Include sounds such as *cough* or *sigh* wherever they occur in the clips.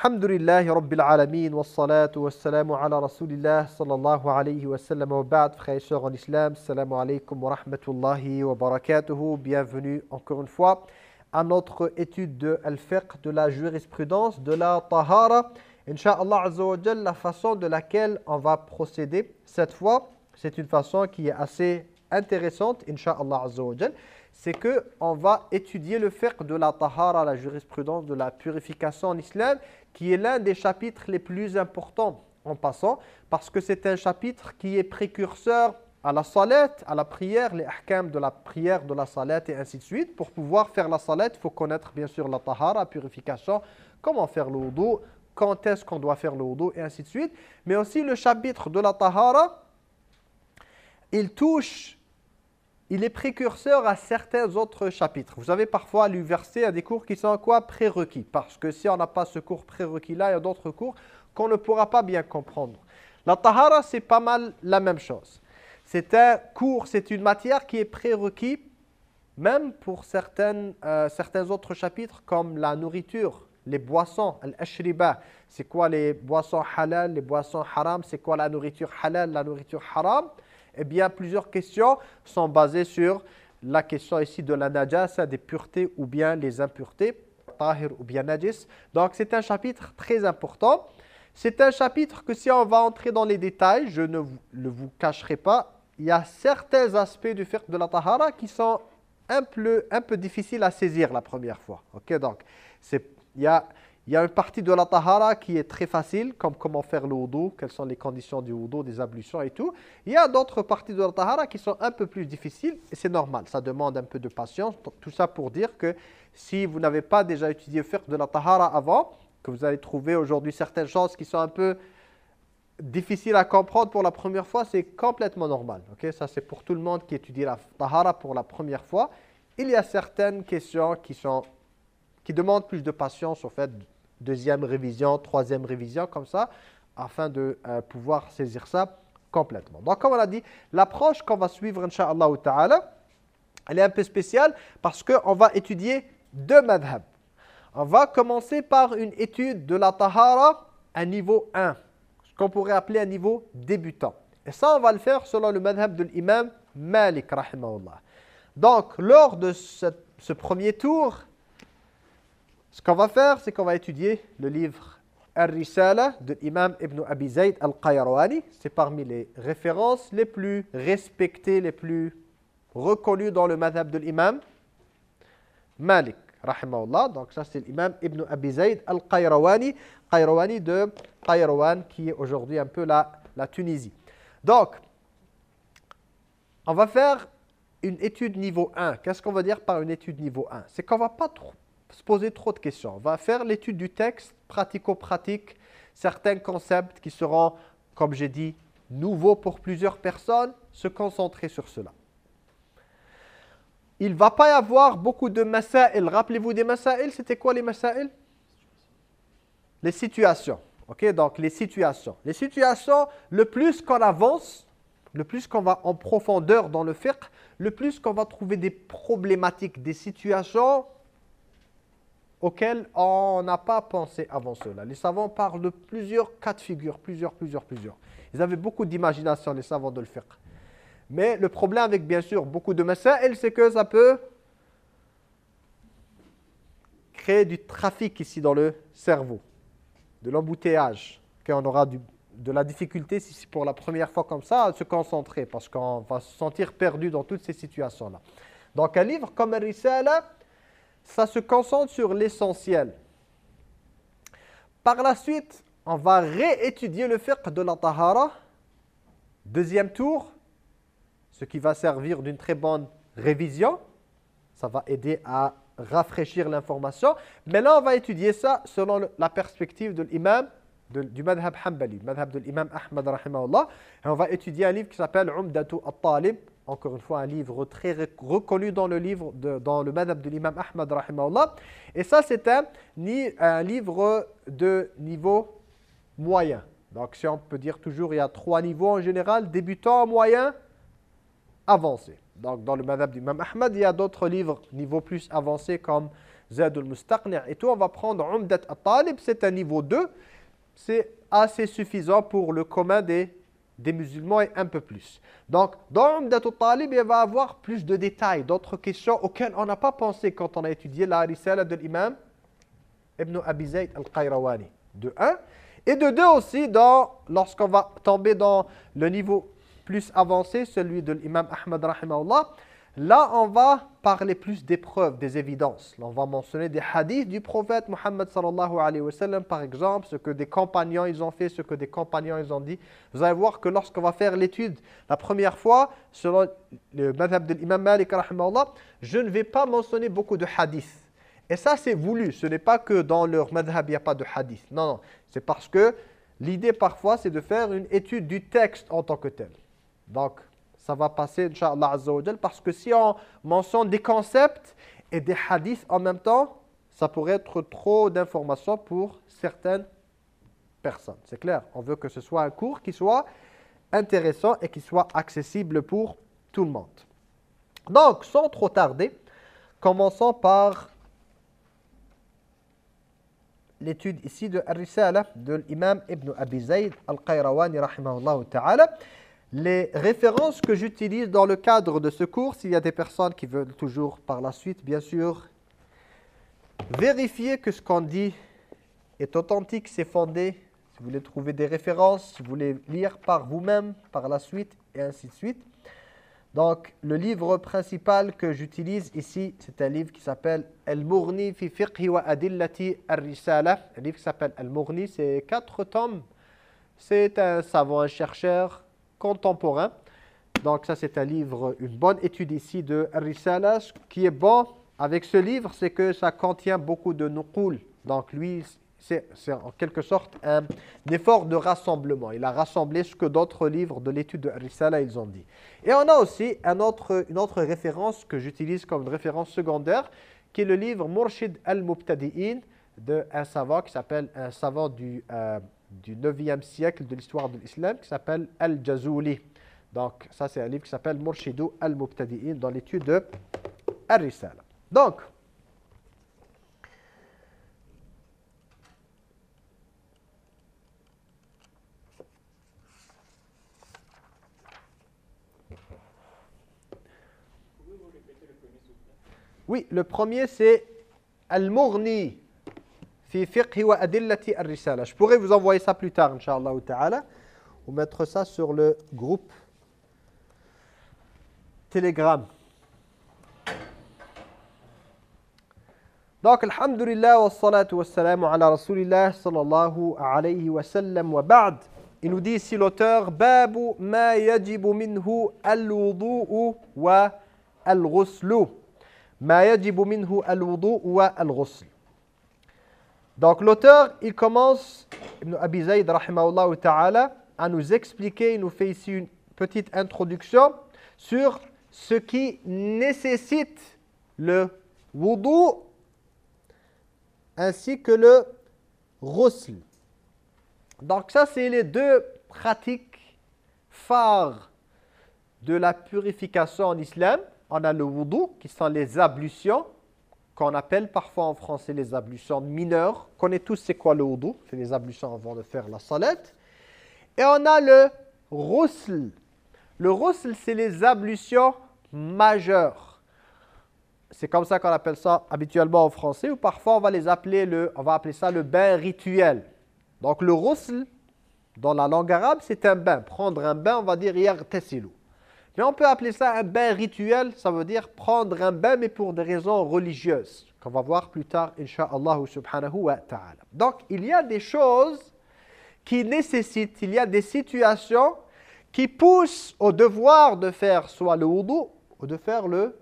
Alhamdulillahi Rabbil Alamin, wa salatu wa salamu ala Rasulillah sallallahu alayhi wa sallam. Wa ba'd, frères et sœurs en islam, salamu alaykum wa rahmatullahi wa barakatuhu, bienvenue encore une fois à notre étude de Al-Fiqh, de la jurisprudence, de la Tahara, Inch'Allah Azzawajal, la façon de laquelle on va procéder cette fois, c'est une façon qui est assez intéressante, Inch'Allah Azzawajal, c'est qu'on va étudier le fiqh de la tahara, la jurisprudence de la purification en islam, qui est l'un des chapitres les plus importants en passant, parce que c'est un chapitre qui est précurseur à la salat, à la prière, les ahkam de la prière, de la salat et ainsi de suite. Pour pouvoir faire la salat, il faut connaître bien sûr la tahara, la purification, comment faire le quand est-ce qu'on doit faire le et ainsi de suite. Mais aussi le chapitre de la tahara, il touche il est précurseur à certains autres chapitres. Vous avez parfois à l'université des cours qui sont quoi? Prérequis. Parce que si on n'a pas ce cours prérequis-là, il y a d'autres cours qu'on ne pourra pas bien comprendre. La tahara, c'est pas mal la même chose. C'est un cours, c'est une matière qui est prérequis, même pour euh, certains autres chapitres comme la nourriture, les boissons, al-ashriba. C'est quoi les boissons halal, les boissons haram? C'est quoi la nourriture halal, la nourriture haram? Eh bien, plusieurs questions sont basées sur la question ici de la najasa, des puretés ou bien les impuretés, tahir ou bien najis. Donc, c'est un chapitre très important. C'est un chapitre que si on va entrer dans les détails, je ne vous, le vous cacherai pas, il y a certains aspects du fiqh de la tahara qui sont un peu, un peu difficiles à saisir la première fois. Ok, donc, il y a il y a une partie de la tahara qui est très facile, comme comment faire le quelles sont les conditions du wudu, des ablutions et tout. Il y a d'autres parties de la tahara qui sont un peu plus difficiles et c'est normal, ça demande un peu de patience. Tout ça pour dire que si vous n'avez pas déjà étudié faire de la tahara avant, que vous allez trouver aujourd'hui certaines choses qui sont un peu difficiles à comprendre pour la première fois, c'est complètement normal. Ok, Ça c'est pour tout le monde qui étudie la tahara pour la première fois. Il y a certaines questions qui sont qui demandent plus de patience au fait deuxième révision, troisième révision, comme ça, afin de euh, pouvoir saisir ça complètement. Donc, comme on a dit, l'approche qu'on va suivre, Inch'Allah Ta'ala, elle est un peu spéciale parce qu'on va étudier deux madhab. On va commencer par une étude de la tahara à niveau 1, ce qu'on pourrait appeler un niveau débutant. Et ça, on va le faire selon le madhab de l'imam Malik, rahimahullah. Donc, lors de ce premier tour, ce qu'on va faire, c'est qu'on va étudier le livre Ar-Risala de l'imam Ibn Abi Zayd al-Qayrawani. C'est parmi les références les plus respectées, les plus reconnues dans le madhab de l'imam Malik, rahimahullah. Donc ça, c'est l'imam Ibn Abi Zayd al-Qayrawani. Qayrawani de Qayrawan, qui est aujourd'hui un peu la, la Tunisie. Donc, on va faire une étude niveau 1. Qu'est-ce qu'on va dire par une étude niveau 1 C'est qu'on ne va pas trop se poser trop de questions. On va faire l'étude du texte, pratico-pratique, certains concepts qui seront, comme j'ai dit, nouveaux pour plusieurs personnes, se concentrer sur cela. Il ne va pas y avoir beaucoup de masail. Rappelez-vous des masail, c'était quoi les masail Les situations. Ok, donc les situations. Les situations, le plus qu'on avance, le plus qu'on va en profondeur dans le fiqh, le plus qu'on va trouver des problématiques, des situations auquel on n'a pas pensé avant cela. Les savants parlent de plusieurs cas de figure, plusieurs, plusieurs, plusieurs. Ils avaient beaucoup d'imagination, les savants de le fiqh. Mais le problème avec, bien sûr, beaucoup de masail, c'est que ça peut créer du trafic ici dans le cerveau, de l'embouteillage, qu'on aura de la difficulté, si c'est pour la première fois comme ça, à se concentrer, parce qu'on va se sentir perdu dans toutes ces situations-là. Donc un livre? Comme Risala, ça se concentre sur l'essentiel. Par la suite, on va réétudier le fiqh de la tahara. Deuxième tour, ce qui va servir d'une très bonne révision. Ça va aider à rafraîchir l'information. Mais là, on va étudier ça selon la perspective de l'imam du madhab hanbali, madhab de l'imam Ahmad rahimahullah. Et on va étudier un livre qui s'appelle Umdatu al-Talib encore une fois un livre très reconnu dans le livre de, dans le madhab de l'imam Ahmad rahimahullah. Et ça c'est un, un livre de niveau moyen. Donc si on peut dire toujours il y a trois niveaux en général, débutant, moyen, avancé. Donc dans le madhab de l'imam Ahmad, il y a d'autres livres niveau plus avancé comme Zad al-Mustaqni' et tout, on va prendre Umdat al-Talib, c'est un niveau 2. C'est assez suffisant pour le commun des, des musulmans et un peu plus. Donc, dans Umdat al-Talib, il va avoir plus de détails, d'autres questions auxquelles on n'a pas pensé quand on a étudié la risala de l'imam Ibn Abi Zayd al-Qayrawani. De 1. Et de 2 aussi, lorsqu'on va tomber dans le niveau plus avancé, celui de l'imam Ahmad rahimahullah, Là, on va parler plus des preuves, des évidences. Là, on va mentionner des hadiths du prophète sallam, par exemple, ce que des compagnons ils ont fait, ce que des compagnons ils ont dit. Vous allez voir que lorsqu'on va faire l'étude la première fois, selon le madhab de l'imam Malik je ne vais pas mentionner beaucoup de hadiths. Et ça, c'est voulu. Ce n'est pas que dans leur madhab, il n'y a pas de hadith. Non, non. C'est parce que l'idée, parfois, c'est de faire une étude du texte en tant que tel. Donc, ça va passer, Inch'Allah parce que si on mentionne des concepts et des hadiths en même temps, ça pourrait être trop d'informations pour certaines personnes. C'est clair, on veut que ce soit un cours qui soit intéressant et qui soit accessible pour tout le monde. Donc, sans trop tarder, commençons par l'étude ici de Ar-Risala de l'imam Ibn Abi Zayd al-Qayrawani rahimahullah ta'ala. Les références que j'utilise dans le cadre de ce cours, s'il y a des personnes qui veulent toujours par la suite, bien sûr, vérifier que ce qu'on dit est authentique, c'est fondé. Si vous voulez trouver des références, si vous voulez lire par vous-même par la suite, et ainsi de suite. Donc, le livre principal que j'utilise ici, c'est un livre qui s'appelle Al-Mourni fi fiqhi wa adillati ar-risala. Un livre qui s'appelle Al-Mourni, c'est quatre tomes. C'est un savant, un chercheur, contemporain. Donc ça, c'est un livre, une bonne étude ici de Risala. Ce qui est bon avec ce livre, c'est que ça contient beaucoup de nuqul. Donc lui, c'est en quelque sorte un, effort de rassemblement. Il a rassemblé ce que d'autres livres de l'étude de Risala, ils ont dit. Et on a aussi un autre, une autre référence que j'utilise comme référence secondaire, qui est le livre Murshid al-Mubtadi'in, d'un savant qui s'appelle un savant du... Euh, du 9e siècle de l'histoire de l'islam qui s'appelle Al-Jazuli. Donc, ça, c'est un livre qui s'appelle Murshidu al-Mubtadi'in dans l'étude de Al-Risala. Donc, Oui, le premier c'est Al-Mourni. Je pourrais vous envoyer ça plus tard, Inch'Allah ta'ala, ou mettre ça sur le groupe Telegram. Donc, alhamdulillah, wa salatu wa salamu ala rasulillah, sallallahu alayhi wa sallam, wa ba'd. Il nous dit ici l'auteur, Babu ma yajibu minhu al-wudu'u wa al-ghuslu. Ma yajibu minhu al-wudu'u wa al-ghuslu. Donc l'auteur, il commence, Ibn Abi Zayd, ta'ala, à nous expliquer, il nous fait ici une petite introduction sur ce qui nécessite le wudu ainsi que le ghusl. Donc ça, c'est les deux pratiques phares de la purification en islam. On a le wudu, qui sont les ablutions, qu'on appelle parfois en français les ablutions mineures. On connaît tous c'est quoi le wudu, c'est les ablutions avant de faire la salette. Et on a le roussel. Le roussel, c'est les ablutions majeures. C'est comme ça qu'on appelle ça habituellement en français, ou parfois on va les appeler le, on va appeler ça le bain rituel. Donc le roussel, dans la langue arabe, c'est un bain. Prendre un bain, on va dire yartesilu. Mais on peut appeler ça un bain rituel, ça veut dire prendre un bain, mais pour des raisons religieuses, qu'on va voir plus tard, insha'Allah subhanahu wa ta'ala. Donc, il y a des choses qui nécessitent, il y a des situations qui poussent au devoir de faire soit le wudu ou de faire le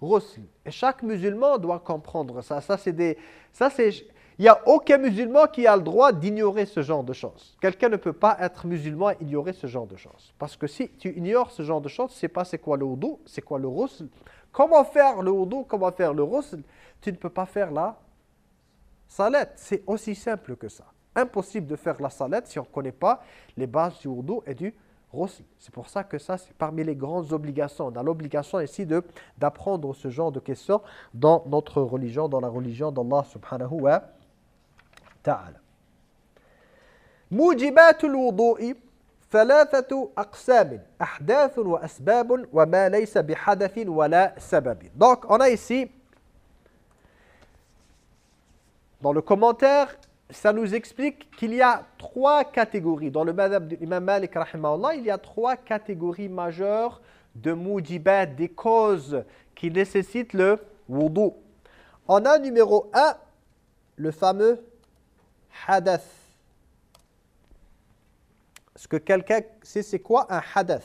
ghusl. Et chaque musulman doit comprendre ça. Ça, c'est des... Ça, c'est il n'y a aucun musulman qui a le droit d'ignorer ce genre de choses. Quelqu'un ne peut pas être musulman et ignorer ce genre de choses. Parce que si tu ignores ce genre de choses, tu ne sais pas c'est quoi le wudu, c'est quoi le roussel. Comment faire le wudu, comment faire le roussel, tu ne peux pas faire la salette. C'est aussi simple que ça. Impossible de faire la salette si on ne connaît pas les bases du wudu et du C'est pour ça que ça, c'est parmi les grandes obligations. On a l'obligation ici d'apprendre ce genre de questions dans notre religion, dans la religion d'Allah subhanahu wa ta'ala. موجبات الوضوء ثلاثة أقسام أحداث وأسباب وما ليس بحدث ولا سبب Donc on a ici dans le commentaire ça nous explique qu'il y a trois catégories. Dans le madhab de l'imam Malik, il y a trois catégories majeures de mujibat, des causes qui nécessitent le wudu. On a numéro un, le fameux hadath. Est-ce que quelqu'un sait c'est quoi un hadath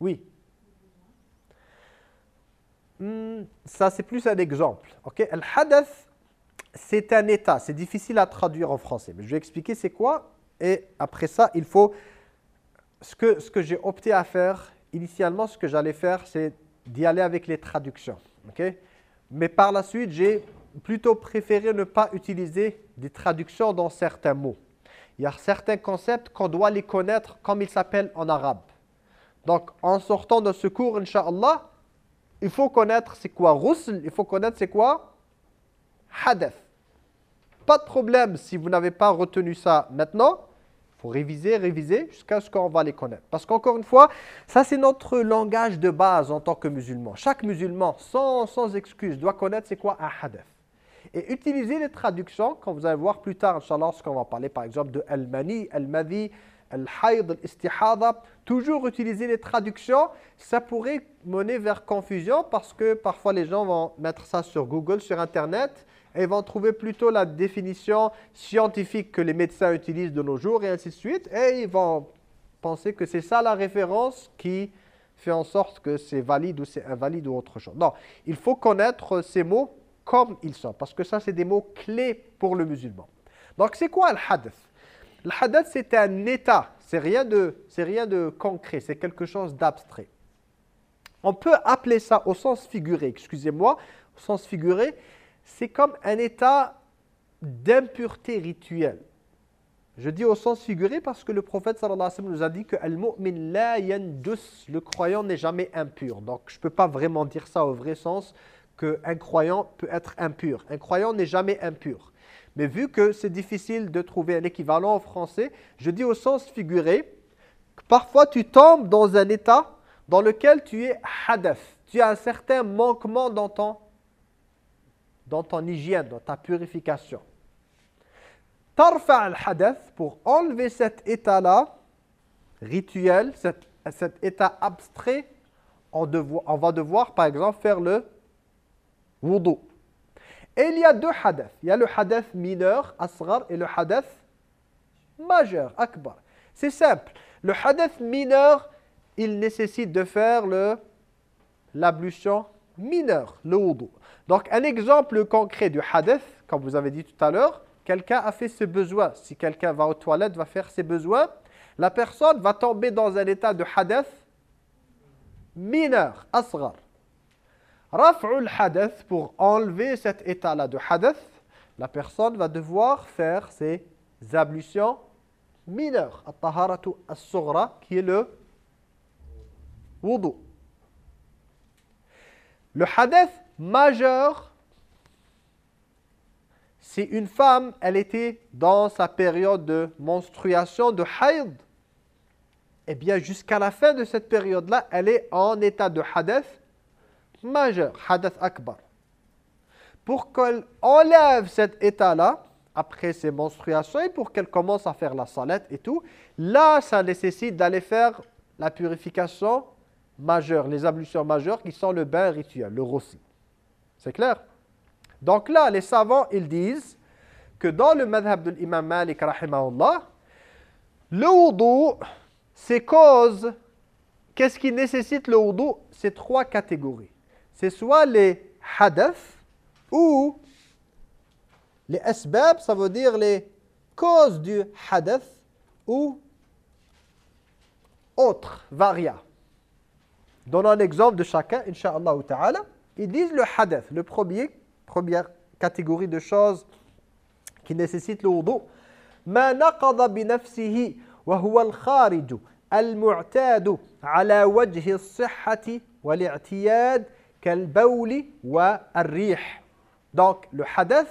Oui. Hmm, ça, c'est plus un exemple. Ok, Al-hadath, c'est un état. C'est difficile à traduire en français. Mais je vais expliquer c'est quoi. Et après ça, il faut... Ce que, ce que j'ai opté à faire, initialement, ce que j'allais faire, c'est d'y aller avec les traductions. ok? Mais par la suite, j'ai plutôt préféré ne pas utiliser des traductions dans certains mots. Il y a certains concepts qu'on doit les connaître comme ils s'appellent en arabe. Donc, en sortant de ce cours, Inch'Allah, il faut connaître c'est quoi rusl, il faut connaître c'est quoi hadath. Pas de problème si vous n'avez pas retenu ça maintenant. Il faut réviser, réviser jusqu'à ce qu'on va les connaître. Parce qu'encore une fois, ça c'est notre langage de base en tant que musulman. Chaque musulman, sans, sans excuse, doit connaître c'est quoi un hadath. Et utiliser les traductions, quand vous allez voir plus tard, Inch'Allah, lorsqu'on va parler par exemple de al-mani, al-madi, al-hayd, al-istihada, toujours utiliser les traductions, ça pourrait mener vers confusion parce que parfois les gens vont mettre ça sur Google, sur Internet, et vont trouver plutôt la définition scientifique que les médecins utilisent de nos jours et ainsi de suite, et ils vont penser que c'est ça la référence qui fait en sorte que c'est valide ou c'est invalide ou autre chose. Non, il faut connaître ces mots comme ils sont, parce que ça c'est des mots clés pour le musulman. Donc c'est quoi le hadith? Le hadath, c'est un état. C'est rien, rien de concret. C'est quelque chose d'abstrait. On peut appeler ça au sens figuré, excusez-moi, au sens figuré, c'est comme un état d'impureté rituelle. Je dis au sens figuré parce que le prophète sallallahu nous a dit que le croyant n'est jamais impur. Donc je ne peux pas vraiment dire ça au vrai sens qu'un croyant peut être impur. Un croyant n'est jamais impur. Mais vu que c'est difficile de trouver un équivalent en français, je dis au sens figuré, que parfois tu tombes dans un état dans lequel tu es hadath. Tu as un certain manquement dans ton, dans ton hygiène, dans ta purification. Tarfa al-hadath, pour enlever cet état-là, rituel, cet, état abstrait, on, va devoir par exemple faire le wudu. Et il y a deux hadiths. Il y a le hadith mineur, asghar, et le hadith majeur, akbar. C'est simple. Le hadith mineur, il nécessite de faire l'ablution mineure, le wudu. Donc un exemple concret du hadith, comme vous avez dit tout à l'heure, quelqu'un a fait ses besoins. Si quelqu'un va aux toilettes, va faire ses besoins, la personne va tomber dans un état de hadith mineur, asghar. Raf'ul hadath, pour enlever cet état-là de hadath, la personne va devoir faire ses ablutions mineures. At-taharatu as-sughra, qui est le wudu. Le hadath majeur, c'est une femme, elle était dans sa période de menstruation, de haïd. Eh bien, jusqu'à la fin de cette période-là, elle est en état de hadath majeur, hadath akbar. Pour qu'elle enlève cet état-là, après ses menstruations, et pour qu'elle commence à faire la salette et tout, là, ça nécessite d'aller faire la purification majeure, les ablutions majeures qui sont le bain rituel, le rossi. C'est clair Donc là, les savants, ils disent que dans le madhab de l'imam Malik, le wudu, c'est cause, qu'est-ce qui nécessite le wudu? C'est trois catégories c'est soit les hadath ou les asbab, ça veut dire les causes du hadath ou autres, varia. Donnons un exemple de chacun, Inch'Allah ta'ala. Ils disent le hadath, le premier, première catégorie de choses qui nécessite le wudu. ما نقض بنفسه وهو الخارج المعتاد على وجه الصحة والاعتياد كالبول والريح. Donc le hadath,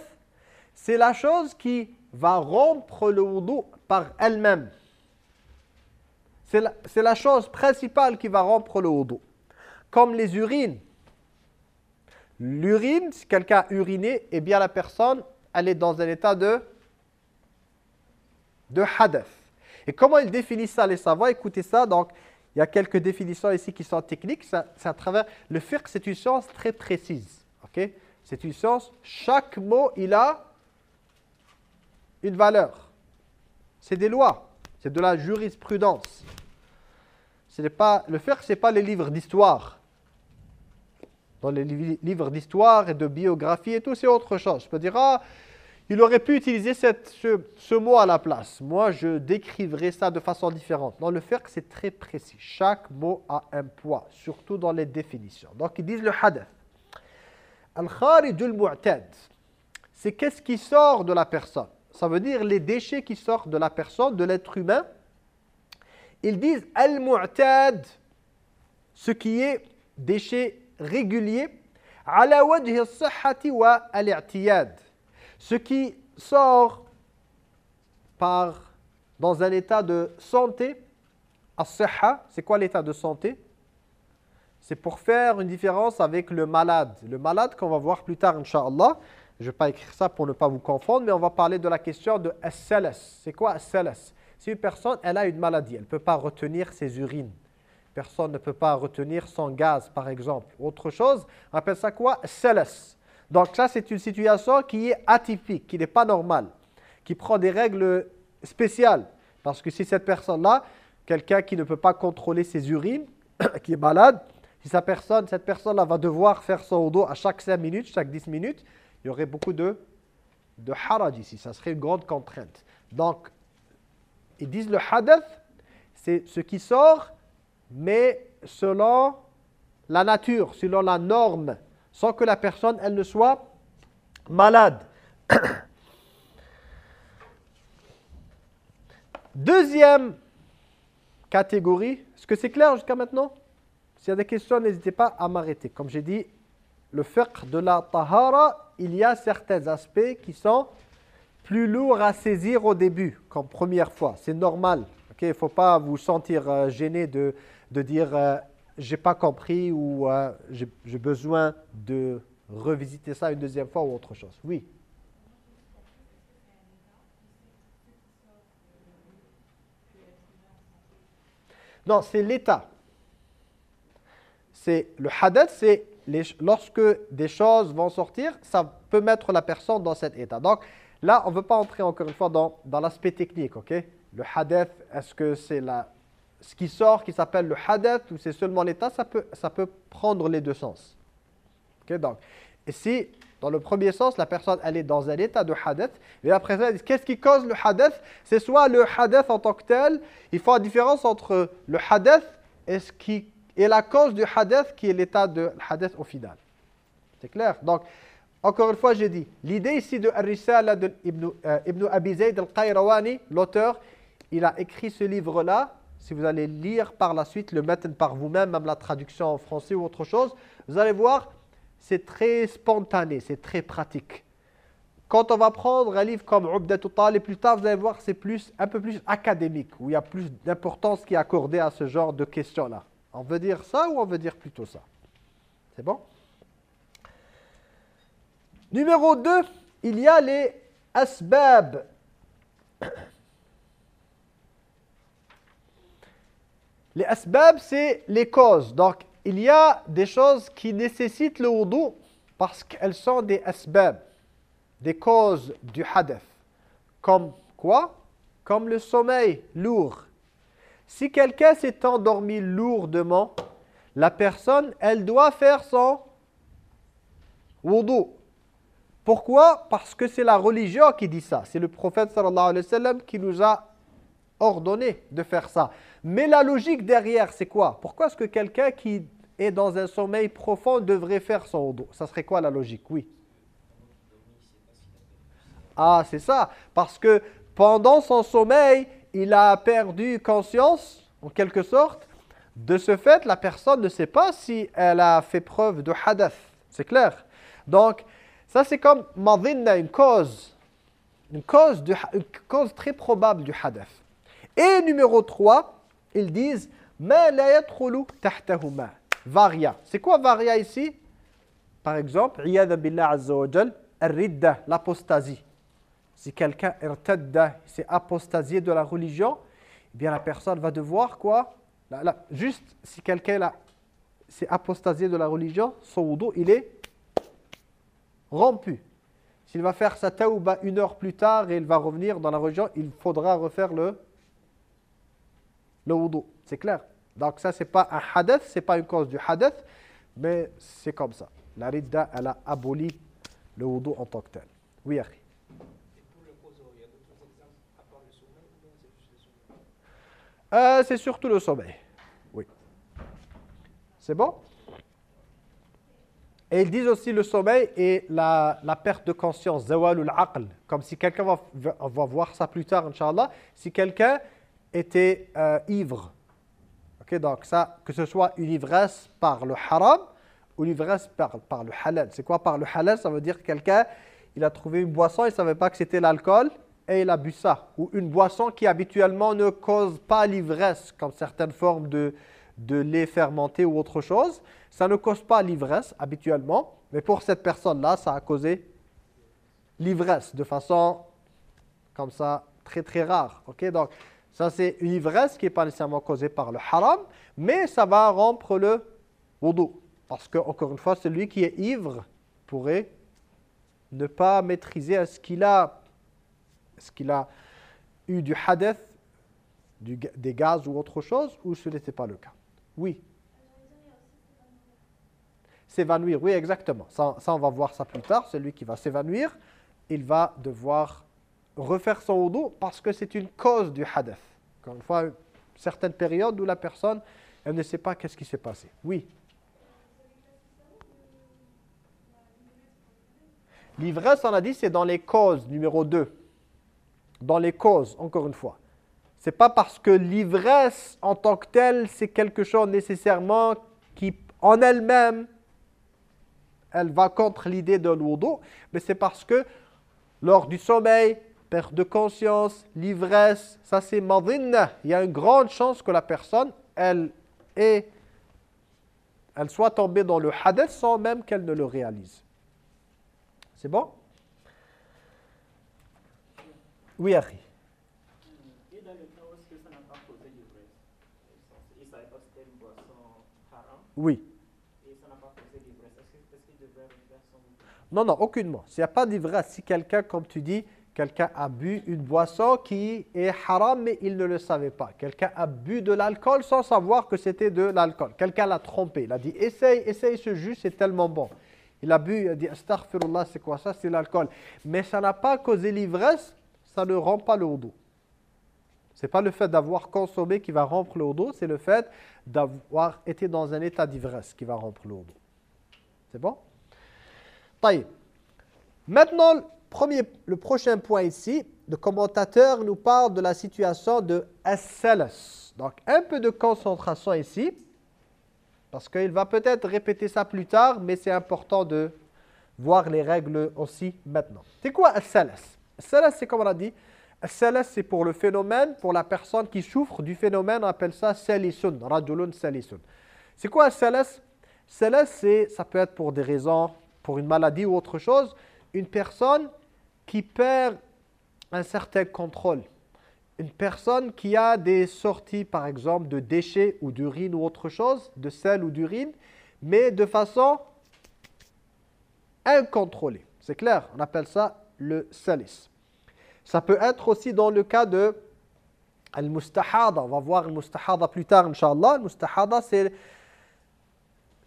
c'est la chose qui va rompre le wudu par elle-même. C'est la, la, chose principale qui va rompre le wudu. Comme les urines. L'urine, si quelqu'un a uriné, eh bien la personne, elle est dans un état de, de hadath. Et comment ils définissent ça, les savants? Écoutez ça, donc il y a quelques définitions ici qui sont techniques. C'est à travers le fiqh, c'est une science très précise. C'est une science, chaque mot, il a une valeur. C'est des lois, c'est de la jurisprudence. Pas, le fiqh, ce n'est pas les livres d'histoire. Dans les livres d'histoire et de biographie et tout, c'est autre chose. Je peux dire, ah, il aurait pu utiliser ce, mot à la place. Moi, je décriverai ça de façon différente. Dans le fiqh, c'est très précis. Chaque mot a un poids, surtout dans les définitions. Donc, ils disent le hadath. Al-kharijul mu'tad, c'est qu'est-ce qui sort de la personne? Ça veut dire les déchets qui sortent de la personne, de l'être humain. Ils disent al-mu'tad, ce qui est déchet régulier, ce qui sort par, dans un état de santé, c'est quoi l'état de santé? C'est pour faire une différence avec le malade. Le malade qu'on va voir plus tard, Inch'Allah, je ne vais pas écrire ça pour ne pas vous confondre, mais on va parler de la question de as C'est quoi as Si une personne, elle a une maladie, elle ne peut pas retenir ses urines. Personne ne peut pas retenir son gaz, par exemple. Autre chose, on appelle ça quoi? As donc ça, c'est une situation qui est atypique, qui n'est pas normale, qui prend des règles spéciales. Parce que si cette personne-là, quelqu'un qui ne peut pas contrôler ses urines, *coughs* qui est malade, si sa personne, cette personne-là va devoir faire son dos à chaque 5 minutes, chaque 10 minutes, il y aurait beaucoup de, de haraj ici, ça serait une grande contrainte. Donc, ils disent le hadath, c'est ce qui sort, mais selon la nature, selon la norme sans que la personne, elle ne soit malade. *coughs* Deuxième catégorie, est-ce que c'est clair jusqu'à maintenant? S'il y a des questions, n'hésitez pas à m'arrêter. Comme j'ai dit, le fiqh de la tahara, il y a certains aspects qui sont plus lourds à saisir au début, comme première fois. C'est normal. Il ne faut pas vous sentir euh, gêné de, de dire euh, j'ai pas compris ou euh, j'ai besoin de revisiter ça une deuxième fois ou autre chose. Oui. Non, c'est l'état. C'est le hadith, c'est lorsque des choses vont sortir, ça peut mettre la personne dans cet état. Donc là, on ne veut pas entrer encore une fois dans, dans l'aspect technique, ok? Le hadith, est-ce que c'est la ce qui sort, qui s'appelle le hadath, ou c'est seulement l'état, ça peut, ça peut prendre les deux sens. donc, et si, dans le premier sens, la personne, elle est dans un état de hadath, et après ça, qu'est-ce qui cause le hadath C'est soit le hadath en tant que tel, il faut la différence entre le hadath et, ce qui, est la cause du hadath, qui est l'état de hadath au final. C'est clair? Donc, encore une fois, j'ai dit, l'idée ici de Ar-Risala d'Ibn euh, Ibn al-Qayrawani, l'auteur, il a écrit ce livre-là si vous allez lire par la suite le matin par vous-même, même la traduction en français ou autre chose, vous allez voir, c'est très spontané, c'est très pratique. Quand on va prendre un livre comme Ubdatul et plus tard, vous allez voir, c'est plus, un peu plus académique, où il y a plus d'importance qui est accordée à ce genre de questions-là. On veut dire ça ou on veut dire plutôt ça? C'est bon? Numéro 2, il y a les asbab. Les asbab, c'est les causes. Donc, il y a des choses qui nécessitent le wudu parce qu'elles sont des asbab, des causes du hadith. Comme quoi? Comme le sommeil lourd. Si quelqu'un s'est endormi lourdement, la personne, elle doit faire son wudu. Pourquoi? Parce que c'est la religion qui dit ça. C'est le prophète sallallahu qui nous a ordonné de faire ça. Mais la logique derrière, c'est quoi? Pourquoi est-ce que quelqu'un qui est dans un sommeil profond devrait faire son dos? Ça serait quoi la logique? Oui. Ah, c'est ça. Parce que pendant son sommeil, il a perdu conscience, en quelque sorte. De ce fait, la personne ne sait pas si elle a fait preuve de hadath. C'est clair Donc, ça c'est comme madinna, une cause. Une cause, une cause très probable du hadath. Et numéro 3, ils disent « Ma la tahtahuma » Varia. C'est quoi varia ici? Par exemple, « billah azza wa l'apostasie. Si quelqu'un s'est apostasié de la religion, eh bien la personne va devoir quoi? Juste si quelqu'un s'est apostasié de la religion, son wudu, il est rompu. S'il va faire sa taouba une heure plus tard et il va revenir dans la religion, il faudra refaire le, le wudu. C'est clair Donc ça, c'est pas un hadith, c'est pas une cause du hadith, mais c'est comme ça. La ridda, elle a aboli le wudu en tant que tel. Oui, Akhi. Euh, c'est surtout le sommeil. Oui. C'est bon? Et ils disent aussi le sommeil et la, la perte de conscience, zawalul aql. Comme si quelqu'un va, va, voir ça plus tard, Inch'Allah. Si quelqu'un était euh, ivre. Ok, donc ça, que ce soit une ivresse par le haram ou l'ivresse par, par le halal. C'est quoi par le halal? Ça veut dire que quelqu'un, il a trouvé une boisson, il ne savait pas que c'était l'alcool et il a bu ça. Ou une boisson qui habituellement ne cause pas l'ivresse, comme certaines formes de, de lait fermenté ou autre chose. Ça ne cause pas l'ivresse habituellement, mais pour cette personne-là, ça a causé l'ivresse de façon comme ça, très très rare. Ok, Donc ça c'est une ivresse qui n'est pas nécessairement causée par le haram, mais ça va rompre le wudu. Parce que, encore une fois, celui qui est ivre pourrait ne pas maîtriser ce qu'il a est-ce qu'il a eu du hadith, des gaz ou autre chose, ou ce n'était pas le cas Oui. S'évanouir, oui, exactement. Ça, on va voir ça plus tard. Celui qui va s'évanouir, il va devoir refaire son wudu parce que c'est une cause du hadith. Encore une fois, une certaine période où la personne, elle ne sait pas qu'est-ce qui s'est passé. Oui. L'ivresse, on a dit, c'est dans les causes, numéro 2 dans les causes, encore une fois. Ce n'est pas parce que l'ivresse en tant que telle, c'est quelque chose nécessairement qui, en elle-même, elle va contre l'idée de l'wudu, mais c'est parce que lors du sommeil, perte de conscience, l'ivresse, ça c'est madinna. Il y a une grande chance que la personne, elle, est, elle soit tombée dans le hadith sans même qu'elle ne le réalise. C'est bon? Oui, Harry. Oui. Non, non, aucunement. S'il n'y a pas d'ivresse, si quelqu'un, comme tu dis, quelqu'un a bu une boisson qui est haram, mais il ne le savait pas. Quelqu'un a bu de l'alcool sans savoir que c'était de l'alcool. Quelqu'un l'a trompé. Il a dit, essaye, essaye ce jus, c'est tellement bon. Il a bu, il a dit, astaghfirullah, c'est quoi ça? C'est l'alcool. Mais ça n'a pas causé l'ivresse ça ne rend pas le wudu. Ce n'est pas le fait d'avoir consommé qui va rompre le wudu, c'est le fait d'avoir été dans un état d'ivresse qui va rompre le. C'est bon? Maintenant, le, le prochain point ici, le commentateur nous parle de la situation de as Donc, un peu de concentration ici, parce qu'il va peut-être répéter ça plus tard, mais c'est important de voir les règles aussi maintenant. C'est quoi as-salas Salas, c'est comme on a dit, salas, c'est pour le phénomène, pour la personne qui souffre du phénomène, on appelle ça salisun. C'est quoi salas Salas, ça peut être pour des raisons, pour une maladie ou autre chose, une personne qui perd un certain contrôle. Une personne qui a des sorties, par exemple, de déchets ou d'urine ou autre chose, de sel ou d'urine, mais de façon incontrôlée. C'est clair On appelle ça le salis. Ça peut être aussi dans le cas de al-mustahada. On va voir al-mustahada plus tard, Inch'Allah. Al-mustahada,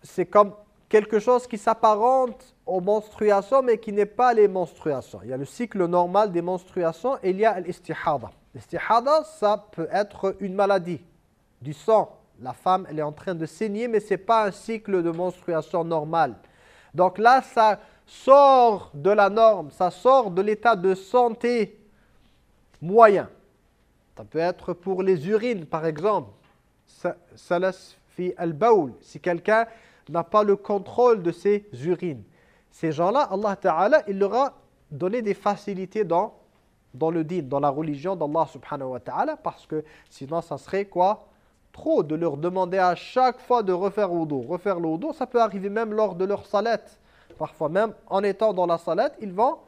c'est comme quelque chose qui s'apparente aux menstruations, mais qui n'est pas les menstruations. Il y a le cycle normal des menstruations et il y a l'istihada. L'istihada, ça peut être une maladie du sang. La femme, elle est en train de saigner, mais ce n'est pas un cycle de menstruation normal. Donc là, ça sort de la norme, ça sort de l'état de santé moyen. Ça peut être pour les urines, par exemple. Salas fi al-bawl. Si quelqu'un n'a pas le contrôle de ses urines. Ces gens-là, Allah Ta'ala, il leur a donné des facilités dans, dans le din, dans la religion d'Allah Subhanahu wa Ta'ala, parce que sinon, ça serait quoi? Trop de leur demander à chaque fois de refaire wudu. Refaire le wudu, ça peut arriver même lors de leur salette. Parfois même, en étant dans la salette, ils vont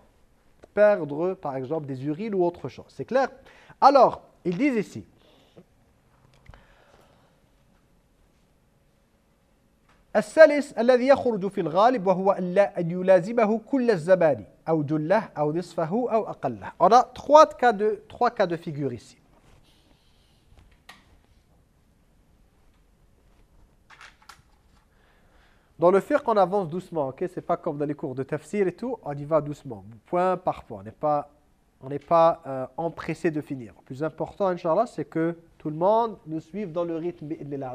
perdre, par exemple, des urines ou autre chose. C'est clair? Alors, ils disent ici, الثالث الذي يخرج في الغالب وهو أن يلازمه كل الزبادي أو جله أو نصفه أو أقله. On a trois cas de, trois cas de figure ici. Dans le fiqh, on avance doucement, ok C'est pas comme dans les cours de tafsir et tout, on y va doucement, point par point. On n'est pas, on n'est pas euh, empressé de finir. Le plus important, Inch'Allah, c'est que tout le monde nous suive dans le rythme de la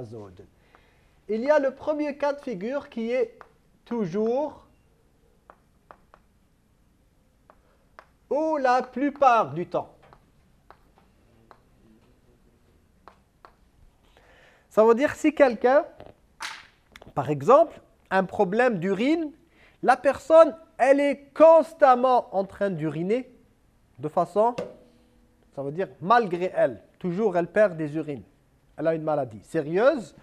Il y a le premier cas de figure qui est toujours ou la plupart du temps. Ça veut dire si quelqu'un, par exemple, un problème d'urine, la personne, elle est constamment en train d'uriner de façon, ça veut dire malgré elle, toujours elle perd des urines. Elle a une maladie sérieuse.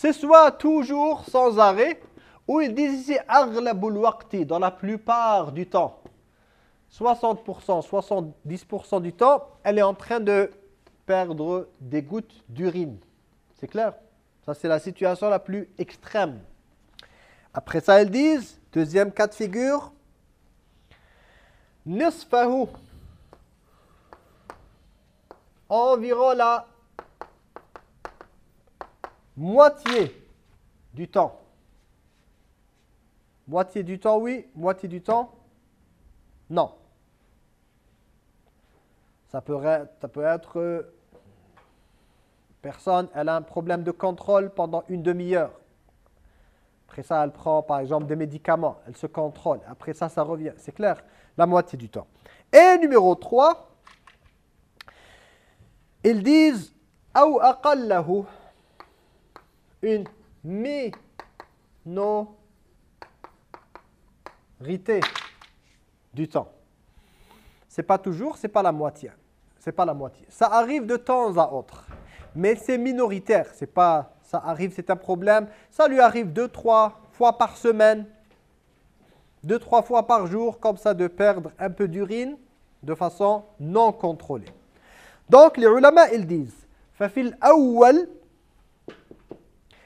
C'est soit toujours sans arrêt, ou ils disent ici dans la plupart du temps. 60%, 70% du temps, elle est en train de perdre des gouttes d'urine. C'est clair? Ça, c'est la situation la plus extrême. Après ça, ils disent, deuxième cas de figure, nisfahu, environ la moitié du temps. Moitié du temps, oui. Moitié du temps, non. Ça peut être, euh, personne, elle a un problème de contrôle pendant une demi-heure. Après ça, elle prend par exemple des médicaments, elle se contrôle. Après ça, ça revient. C'est clair La moitié du temps. Et numéro 3, ils disent ou une minorité du temps. C'est pas toujours, c'est pas la moitié. C'est pas la moitié. Ça arrive de temps à autre, mais c'est minoritaire, c'est pas ça arrive, c'est un problème. Ça lui arrive deux, trois fois par semaine, deux, trois fois par jour, comme ça, de perdre un peu d'urine de façon non contrôlée. Donc, les ulama, ils disent, فَفِي الْأَوَّلِ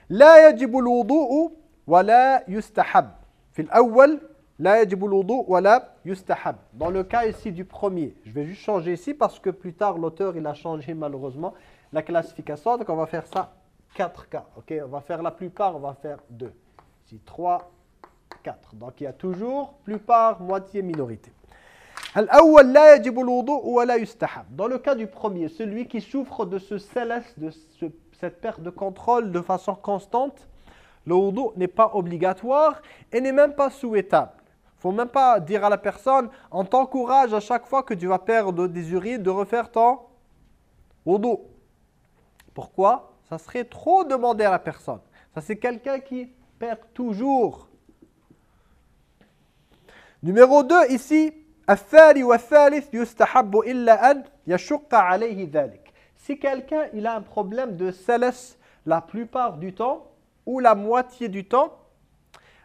لا يجب الوضوء ولا يستحب. في الأول لا يجب الوضوء ولا يستحب. Dans le cas ici du premier, je vais juste changer ici parce que plus tard l'auteur il a changé malheureusement la classification, donc on va faire ça quatre cas. Ok, on va faire la plupart, on va faire deux. Ici, trois, quatre. Donc il y a toujours plupart, moitié, minorité. Dans le cas du premier, celui qui souffre de ce céleste, de cette perte de contrôle de façon constante, le wudu n'est pas obligatoire et n'est même pas souhaitable. Il ne faut même pas dire à la personne, on t'encourage à chaque fois que tu vas perdre des urines de refaire ton wudu. Pourquoi? Ça serait trop demander à la personne. Ça, c'est quelqu'un qui perd toujours. Numéro 2, ici, si quelqu'un il a un problème de salas la plupart du temps ou la moitié du temps,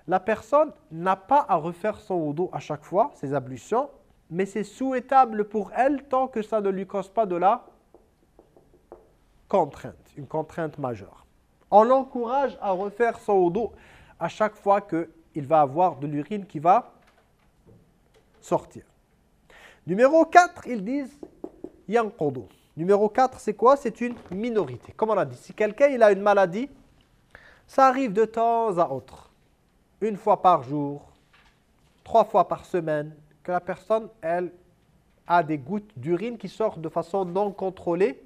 la personne n'a pas à refaire son wudu à chaque fois, ses ablutions, mais c'est souhaitable pour elle tant que ça ne lui cause pas de la contrainte, une contrainte majeure. On l'encourage à refaire son wudu à chaque fois qu'il va avoir de l'urine qui va sortir. Numéro 4, ils disent yankodo. Numéro 4, c'est quoi? C'est une minorité. Comme on a dit, si quelqu'un a une maladie, ça arrive de temps à autre. Une fois par jour, trois fois par semaine, que la personne, elle, a des gouttes d'urine qui sortent de façon non contrôlée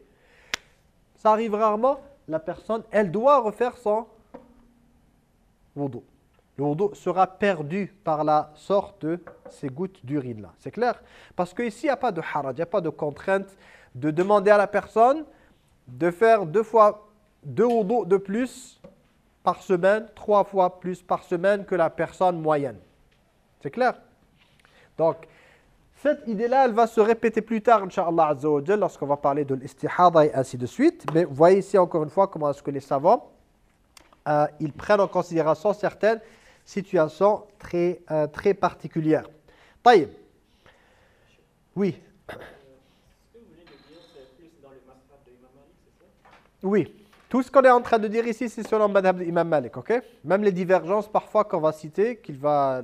ça arrive rarement, la personne, elle doit refaire son wudu. Le wudu sera perdu par la sorte de ces gouttes d'urine-là. C'est clair? Parce qu'ici, il n'y a pas de haraj, il n'y a pas de contrainte de demander à la personne de faire deux fois deux wudu de plus par semaine, trois fois plus par semaine que la personne moyenne. C'est clair? Donc, cette idée-là, elle va se répéter plus tard, Inch'Allah lorsqu'on va parler de l'istihada et ainsi de suite. Mais voyez ici encore une fois comment est-ce que les savants, euh, ils prennent en considération certaines situations très, euh, très particulières. Taïb. Oui. Oui. Tout ce qu'on est en train de dire ici, c'est selon Madhab d'Imam Malik, ok? Même les divergences, parfois, qu'on va citer, qu'il va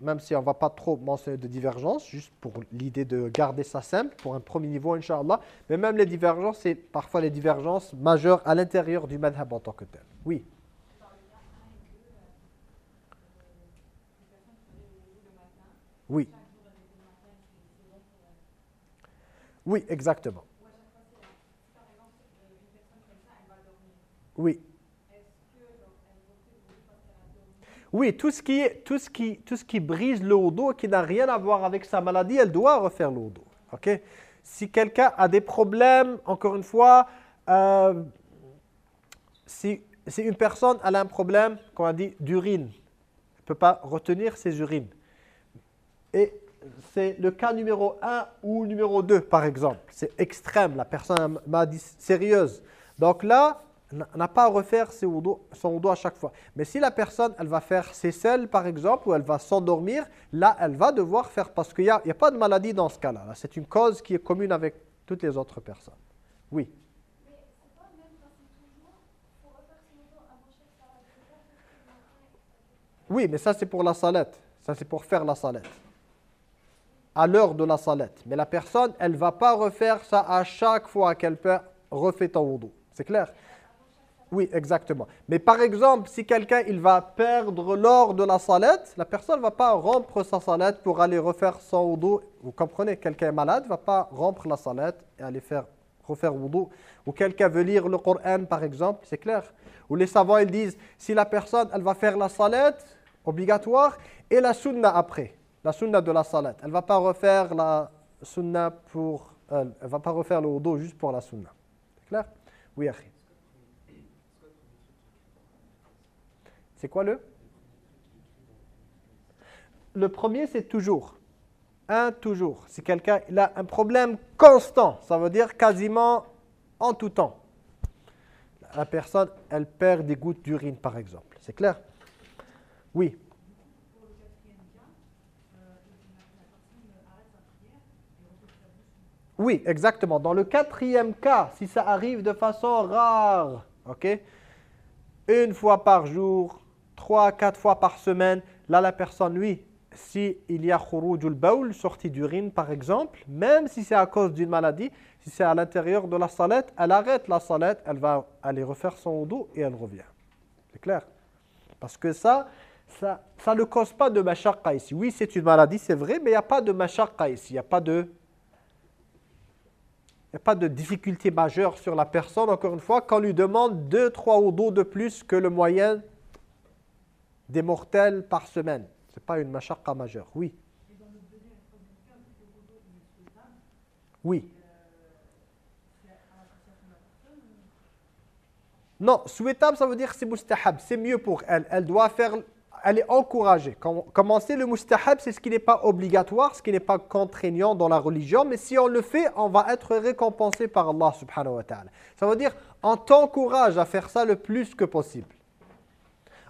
même si on ne va pas trop mentionner de divergence, juste pour l'idée de garder ça simple, pour un premier niveau, Inch'Allah. Mais même les divergences, c'est parfois les divergences majeures à l'intérieur du madhab en tant que tel. Oui. Oui. Oui, exactement. Oui. Oui, tout ce qui, tout ce qui, tout ce qui brise le wudu, qui n'a rien à voir avec sa maladie, elle doit refaire le ok? Si quelqu'un a des problèmes, encore une fois, euh, si, une personne a un problème, comme on a dit, d'urine, elle ne peut pas retenir ses urines. Et c'est le cas numéro 1 ou numéro 2, par exemple. C'est extrême, la personne m'a dit sérieuse. Donc là, n'a pas à refaire son wudu à chaque fois. Mais si la personne, elle va faire ses selles, par exemple, ou elle va s'endormir, là, elle va devoir faire, parce qu'il n'y a, a, pas de maladie dans ce cas-là. c'est une cause qui est commune avec toutes les autres personnes. Oui. Oui, mais ça, c'est pour la salette. Ça, c'est pour faire la salette. À l'heure de la salette. Mais la personne, elle ne va pas refaire ça à chaque fois qu'elle peut refaire ton wudu. C'est clair? Oui, exactement. Mais par exemple, si quelqu'un il va perdre l'or de la salette, la personne ne va pas rompre sa salette pour aller refaire son wudu. Vous comprenez, quelqu'un est malade, ne va pas rompre la salette et aller faire, refaire wudu. Ou quelqu'un veut lire le Coran, par exemple, c'est clair. Ou les savants, ils disent, si la personne, elle va faire la salette, obligatoire, et la sunna après, la sunna de la salette. Elle ne va pas refaire la sunna pour... Elle va pas refaire le wudu juste pour la sunna. C'est clair? Oui, Akhi. C'est quoi le? Le premier, c'est toujours. Un toujours. Si quelqu'un a un problème constant, ça veut dire quasiment en tout temps. La personne, elle perd des gouttes d'urine, par exemple. C'est clair? Oui. Oui, exactement. Dans le quatrième cas, si ça arrive de façon rare, ok, une fois par jour, trois, quatre fois par semaine, là la personne, lui, s'il y a khurujul baoul, sortie d'urine par exemple, même si c'est à cause d'une maladie, si c'est à l'intérieur de la salette, elle arrête la salette, elle va aller refaire son dos et elle revient. C'est clair? Parce que ça, ça, ne cause pas de mashaqqa ici. Oui, c'est une maladie, c'est vrai, mais il n'y a pas de mashaqqa ici, il n'y a pas de... Il a pas de difficulté majeure sur la personne, encore une fois, quand on lui demande deux, trois ou dos de plus que le moyen des mortels par semaine. Ce n'est pas une machakka majeure. Oui. Oui. Non, souhaitable, ça veut dire c'est mustahab, c'est mieux pour elle. Elle doit faire, elle est encouragée. Commencer le mustahab, c'est ce qui n'est pas obligatoire, ce qui n'est pas contraignant dans la religion, mais si on le fait, on va être récompensé par Allah subhanahu wa ta'ala. Ça veut dire, on t'encourage à faire ça le plus que possible.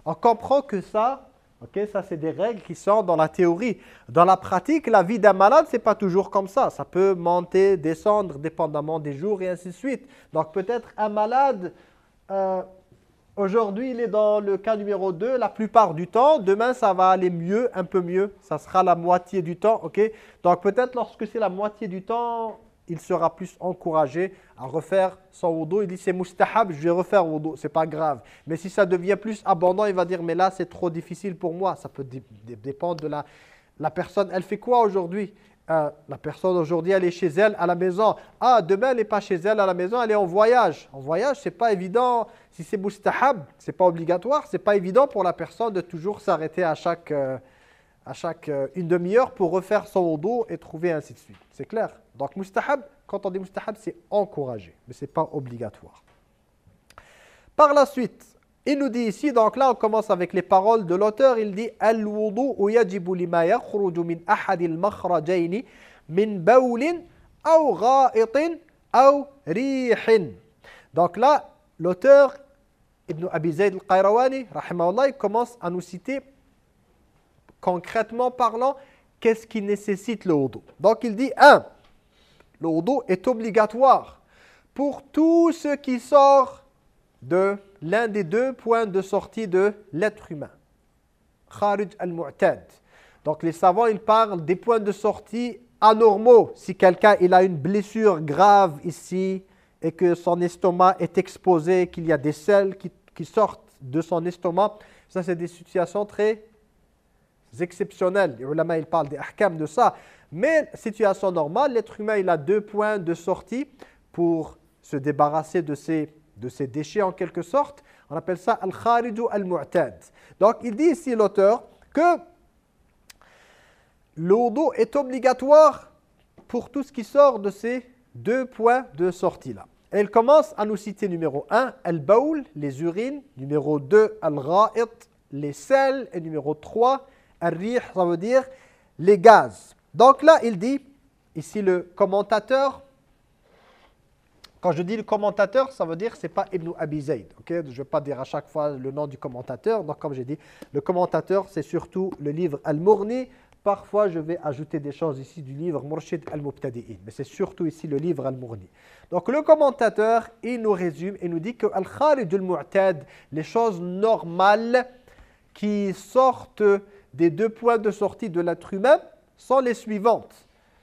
On comprend que ça, ok, ça c'est des règles qui sont dans la théorie. Dans la pratique, la vie d'un malade, c'est pas toujours comme ça. Ça peut monter, descendre, dépendamment des jours et ainsi de suite. Donc peut-être un malade, euh, aujourd'hui il est dans le cas numéro 2 la plupart du temps. Demain ça va aller mieux, un peu mieux. Ça sera la moitié du temps, ok Donc peut-être lorsque c'est la moitié du temps, il sera plus encouragé à refaire son wudu. Il dit c'est mustahab, je vais refaire wudu, c'est pas grave. Mais si ça devient plus abondant, il va dire mais là c'est trop difficile pour moi. Ça peut dépendre de la, personne, elle fait quoi aujourd'hui? Euh, La personne aujourd'hui, elle est chez elle à la maison. Ah, demain, elle n'est pas chez elle à la maison, elle est en voyage. En voyage, c'est pas évident. Si c'est mustahab, c'est pas obligatoire. C'est pas évident pour la personne de toujours s'arrêter à chaque, euh, à chaque euh, une demi-heure pour refaire son dos et trouver ainsi de suite. C'est clair? Donc, mustahab, quand on dit mustahab, c'est encouragé, mais c'est pas obligatoire. Par la suite, il nous dit ici, donc là on commence avec les paroles de l'auteur, il dit Al-wudu yajibu lima yakhruju min ahad al-makhrajayn min gha'itin rihin. Donc là, l'auteur Ibn Abi Zayd al-Qayrawani, il commence à nous citer concrètement parlant qu'est-ce qui nécessite le wudu. Donc il dit 1. Le est obligatoire pour tout ce qui sort de l'un des deux points de sortie de l'être humain. Kharij al-mu'tad. Donc les savants, ils parlent des points de sortie anormaux. Si quelqu'un a une blessure grave ici et que son estomac est exposé, qu'il y a des selles qui, sortent de son estomac, ça c'est des situations très exceptionnelles. Les ulama, ils parlent des ahkam de ça. Mais situation normale, l'être humain il a deux points de sortie pour se débarrasser de ces de ces déchets en quelque sorte. On appelle ça al-khariju al-mu'tad. Donc il dit ici l'auteur que l'eau est obligatoire pour tout ce qui sort de ces deux points de sortie-là. Elle commence à nous citer numéro 1, al-baoul, les urines, numéro 2, al-ra'it, les sels, et numéro 3, al-rih, ça veut dire les gaz. Donc là, il dit, ici le commentateur, quand je dis le commentateur, ça veut dire que ce n'est pas Ibn Abi Zayd. Je ne vais pas dire à chaque fois le nom du commentateur. Donc, comme j'ai dit, le commentateur, c'est surtout le livre Al-Mourni. Parfois, je vais ajouter des choses ici du livre Murshid Al-Mubtadi'in. Mais c'est surtout ici le livre Al-Mourni. Donc, le commentateur, il nous résume et nous dit que Al-Kharij al-Mu'tad, les choses normales qui sortent des deux points de sortie de l'être humain sont les suivantes.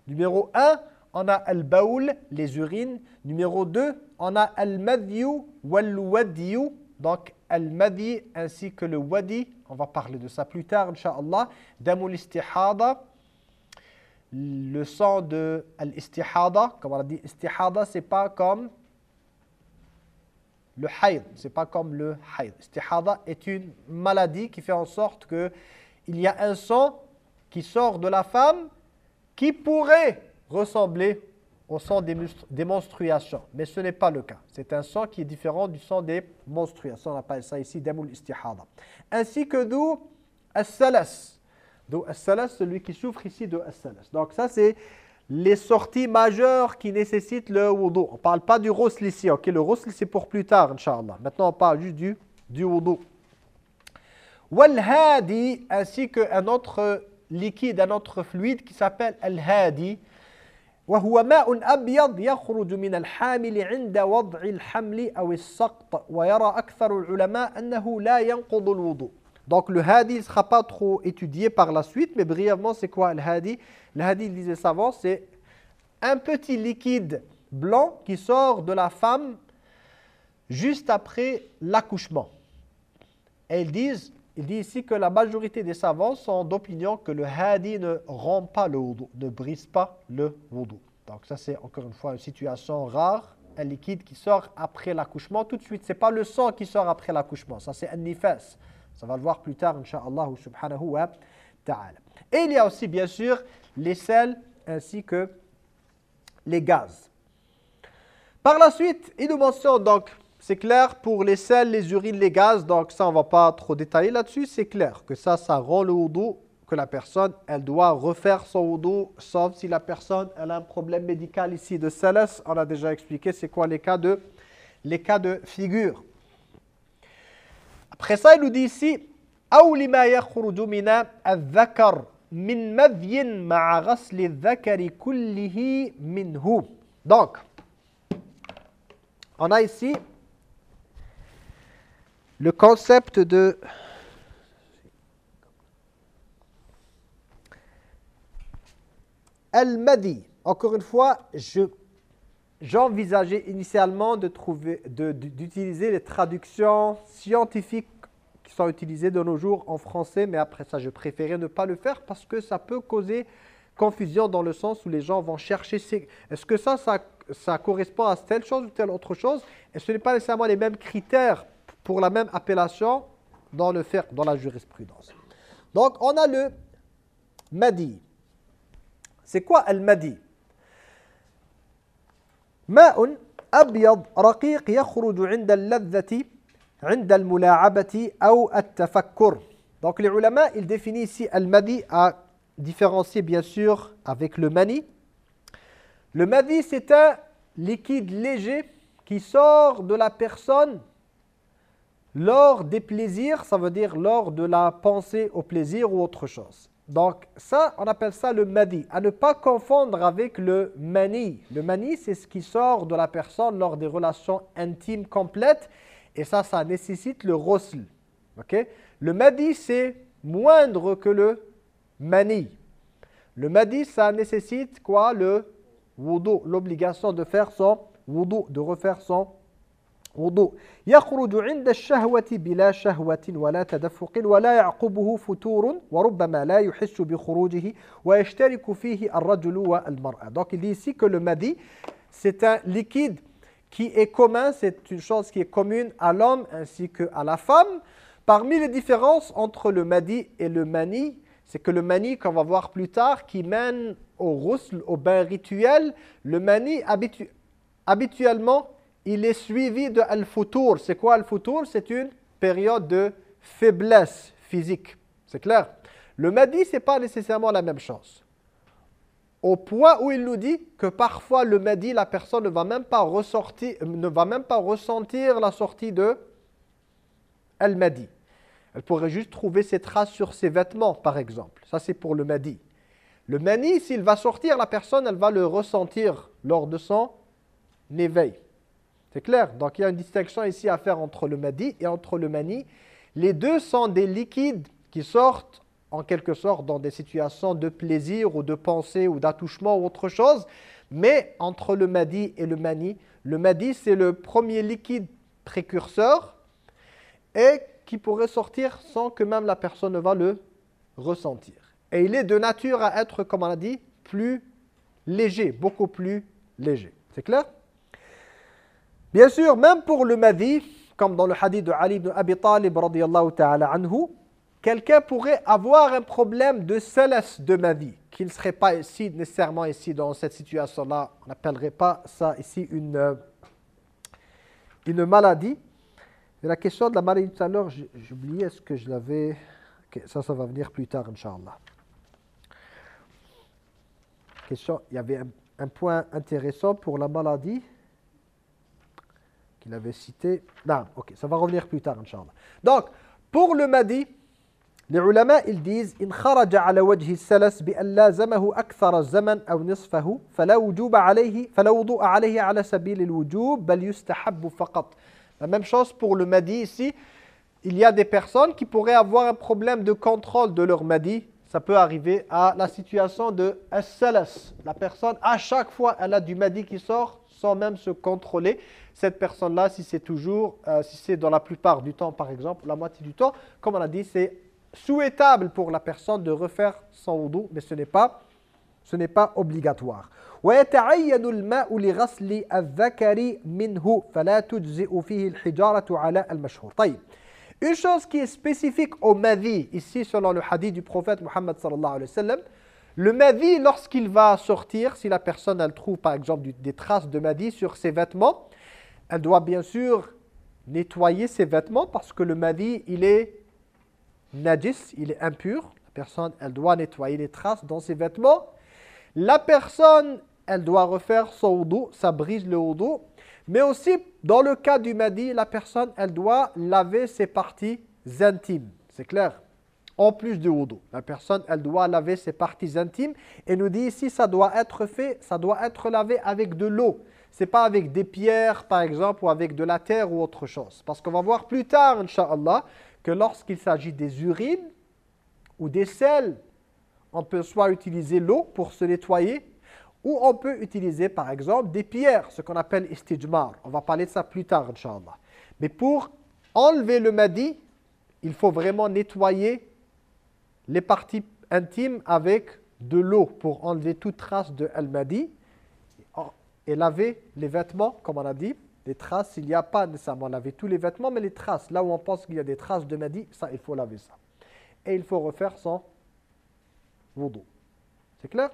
Numéro 1, on a al-baoul, les urines. Numéro 2, on a al-madyu wal-wadiyu. Donc, al-madi ainsi que le wadi. On va parler de ça plus tard, Inch'Allah. Damul istihada. Le sang de l'istihada. Comme on a dit, istihada, c'est pas comme le hayd. C'est pas comme le hayd. Istihada est une maladie qui fait en sorte que il y a un sang qui sort de la femme qui pourrait ressembler au sang des, menstruations. Mais ce n'est pas le cas. C'est un sang qui est différent du sang des menstruations. On appelle ça ici damul istihada. Ainsi que d'où as-salas. D'où as-salas, celui qui souffre ici de as-salas. Donc ça, c'est les sorties majeures qui nécessitent le wudu. On ne parle pas du roussel ici. ok? Le roussel, c'est pour plus tard, Inch'Allah. Maintenant, on parle juste du, du wudu. Wal-hadi, ainsi qu'un autre liquide, un autre fluide qui s'appelle al-hadi. وهو ماء أبيض يخرج من الحامل عند وضع الحمل أو السقط ويرى أكثر العلماء أنه لا ينقض الوضوء Donc le hadi ne sera pas trop étudié par la suite, mais brièvement c'est quoi le hadi Le hadi, disait savant, c'est un petit liquide blanc qui sort de la femme juste après l'accouchement. Et ils disent, il dit ici que la majorité des savants sont d'opinion que le hadi ne rend pas le wudu, ne brise pas le wudu. Donc ça c'est encore une fois une situation rare, un liquide qui sort après l'accouchement tout de suite. Ce n'est pas le sang qui sort après l'accouchement, ça c'est un nifas. Ça va le voir plus tard, inshallah subhanahu wa ta'ala. Et il y a aussi bien sûr les sels ainsi que les gaz. Par la suite, il nous mentionne donc c'est clair pour les sels, les urines, les gaz, donc ça on ne va pas trop détailler là-dessus, c'est clair que ça, ça rend le wudu, que la personne, elle doit refaire son wudu, sauf si la personne, elle a un problème médical ici de salas, on a déjà expliqué c'est quoi les cas de, les cas de figure. Après ça, il nous dit ici, donc, on a ici le concept de Al-Madi. Encore une fois, j'envisageais initialement de trouver, d'utiliser les traductions scientifiques qui sont utilisés de nos jours en français, mais après ça, je préférais ne pas le faire parce que ça peut causer confusion dans le sens où les gens vont chercher est-ce que ça, ça, correspond à telle chose ou telle autre chose? Et ce n'est pas nécessairement les mêmes critères pour la même appellation dans le faire, dans la jurisprudence. Donc, on a le madi. C'est quoi le madi ماء أبيض رقيق يخرج عند اللذة عند الملاعبة أو التفكر Donc les ulama, ils définissent ici al-madi à différencier bien sûr avec le mani. Le madi, c'est un liquide léger qui sort de la personne lors des plaisirs, ça veut dire lors de la pensée au plaisir ou autre chose. Donc ça, on appelle ça le madi. À ne pas confondre avec le mani. Le mani, c'est ce qui sort de la personne lors des relations intimes complètes. Et ça, ça nécessite le rosl. Le madi, c'est moindre que le mani. Le madi, ça nécessite quoi? Le wudu, l'obligation de faire son wudu, de refaire son wudu. يخرج عند الشهوة بلا شهوة ولا تدفق ولا يعقبه فتور وربما لا يحس بخروجه ويشترك فيه الرجل والمرأة. Donc il dit ici que le madi, c'est un liquide qui est commun, c'est une chose qui est commune à l'homme ainsi qu'à la femme. Parmi les différences entre le madi et le mani, c'est que le mani, qu'on va voir plus tard, qui mène au rousl, au bain rituel, le mani, habituellement, il est suivi de al-futur. C'est quoi al-futur? C'est une période de faiblesse physique. C'est clair? Le madi, ce n'est pas nécessairement la même chose. Au point où il nous dit que parfois le madi, la personne ne va même pas, ressortir, ne va même pas ressentir la sortie de al-madi. Elle pourrait juste trouver ses traces sur ses vêtements, par exemple. Ça, c'est pour le madi. Le mani, s'il va sortir, la personne, elle va le ressentir lors de son éveil. C'est clair Donc, il y a une distinction ici à faire entre le madi et entre le mani. Les deux sont des liquides qui sortent en quelque sorte dans des situations de plaisir ou de pensée ou d'attouchement ou autre chose. Mais entre le madi et le mani, le madi, c'est le premier liquide précurseur et qui pourrait sortir sans que même la personne ne va le ressentir. Et il est de nature à être, comme on a dit, plus léger, beaucoup plus léger. C'est clair? Bien sûr, même pour le madi, comme dans le hadith de Ali ibn Abi Talib ta'ala anhu, quelqu'un pourrait avoir un problème de salas de madi, qui ne serait pas ici, nécessairement ici, dans cette situation-là. On n'appellerait pas ça ici une, euh, une maladie, la question de la maladie tout à l'heure, oublié, est-ce que je l'avais... ça, ça va venir plus tard, Inch'Allah. Question, il y avait un, point intéressant pour la maladie qu'il avait cité. Non, ok, ça va revenir plus tard, Inch'Allah. Donc, pour le madi, les ulama, ils disent « In kharaja ala wajhi salas bi an lazamahu akthara zaman aw nisfahu, fala wujuba alayhi, fala wudu'a alayhi ala sabil al-wujub, bal yustahabbu faqat » La même chose pour le madi ici. Il y a des personnes qui pourraient avoir un problème de contrôle de leur madi. Ça peut arriver à la situation de as La personne, à chaque fois, elle a du madi qui sort sans même se contrôler. Cette personne-là, si c'est toujours, euh, si c'est dans la plupart du temps, par exemple, la moitié du temps, comme on a dit, c'est souhaitable pour la personne de refaire son wudu, mais ce n'est pas, ce n'est pas obligatoire. ويتعين الماء لغسل الذكر منه فلا تجزئ فيه الحجارة على المشهور طيب Une chose qui est spécifique au madi, ici selon le hadith du prophète Muhammad sallallahu alayhi wa sallam, le madi, lorsqu'il va sortir, si la personne elle trouve par exemple des traces de madi sur ses vêtements, elle doit bien sûr nettoyer ses vêtements parce que le madi, il est najis, il est impur. La personne, elle doit nettoyer les traces dans ses vêtements. La personne, elle doit refaire son wudu, ça brise le wudu. Mais aussi, dans le cas du madi, la personne, elle doit laver ses parties intimes. C'est clair? En plus du wudu. La personne, elle doit laver ses parties intimes. Et nous dit ici, ça doit être fait, ça doit être lavé avec de l'eau. C'est pas avec des pierres, par exemple, ou avec de la terre ou autre chose. Parce qu'on va voir plus tard, Inch'Allah, que lorsqu'il s'agit des urines ou des sels, on peut soit utiliser l'eau pour se nettoyer, ou on peut utiliser par exemple des pierres, ce qu'on appelle istijmar. On va parler de ça plus tard, Inch'Allah. Mais pour enlever le madi, il faut vraiment nettoyer les parties intimes avec de l'eau pour enlever toute trace de al-madi et laver les vêtements, comme on a dit. Les traces, il n'y a pas nécessairement laver tous les vêtements, mais les traces, là où on pense qu'il y a des traces de madi, ça, il faut laver ça. Et il faut refaire son wudu. C'est clair?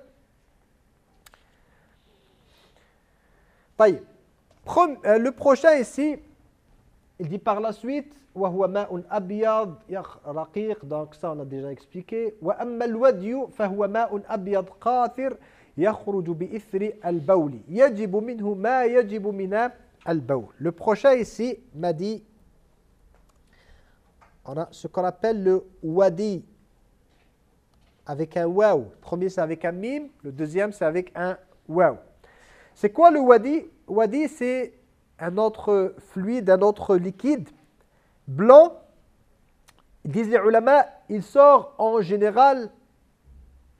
Euh, Le prochain ici, il dit par la suite, donc ça on a déjà expliqué. Le prochain ici m'a dit, on a ce qu'on appelle le wadi avec un waw. Le premier c'est avec un mim, le deuxième c'est avec un waw. C'est quoi le wadi? Wadi c'est un autre fluide, un autre liquide blanc. Disent les ulama, il sort en général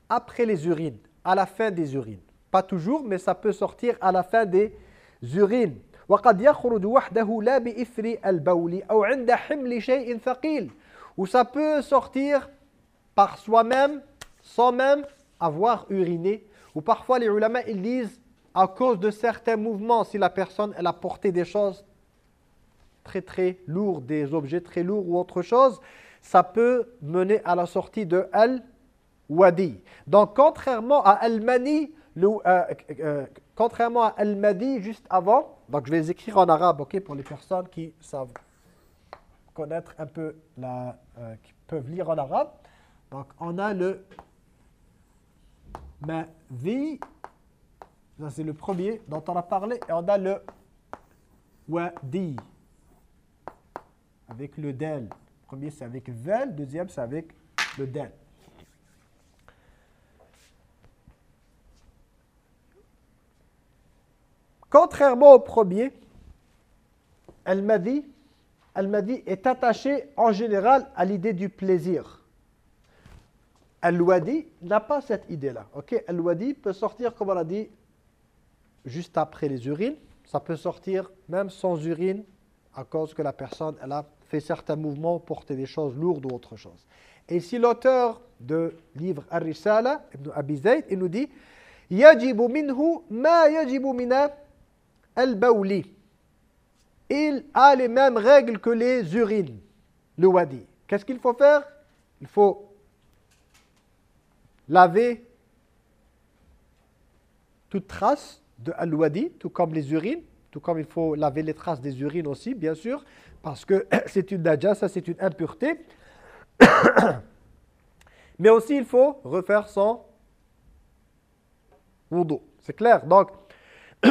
après les urines, à la fin des urines. Pas toujours, mais ça peut sortir à la fin des urines. وقد يخرج وحده لا بإثر البول أو عند حمل شيء ثقيل ou ça peut sortir par soi-même sans même avoir uriné ou parfois les ulama ils disent à cause de certains mouvements si la personne elle a porté des choses très très lourdes des objets très lourds ou autre chose ça peut mener à la sortie de al-wadi donc contrairement à al-mani le, euh, euh, contrairement à al-madi juste avant donc je vais les écrire en arabe, ok, pour les personnes qui savent connaître un peu, la, euh, qui peuvent lire en arabe. Donc on a le vie, ça c'est le premier dont on a parlé, et on a le wadi, avec le del. Le premier c'est avec vel, deuxième c'est avec le del. Contrairement au premier, Al-Madi est attaché en général à l'idée du plaisir. Al-Wadi n'a pas cette idée-là. Okay? Al-Wadi peut sortir, comme on l'a dit, juste après les urines. Ça peut sortir même sans urine à cause que la personne elle a fait certains mouvements, porté des choses lourdes ou autre chose. Et si l'auteur de livre Ar-Risala, Ibn Abi Zayd, il nous dit « Yajibu minhu ma yajibu mina al-Bawli, il a les mêmes règles que les urines, le wadi. Qu'est-ce qu'il faut faire? Il faut laver toute trace de al-wadi, tout comme les urines, tout comme il faut laver les traces des urines aussi, bien sûr, parce que *coughs* c'est une ça c'est une impureté. *coughs* Mais aussi, il faut refaire son wudu. C'est clair Donc, *coughs*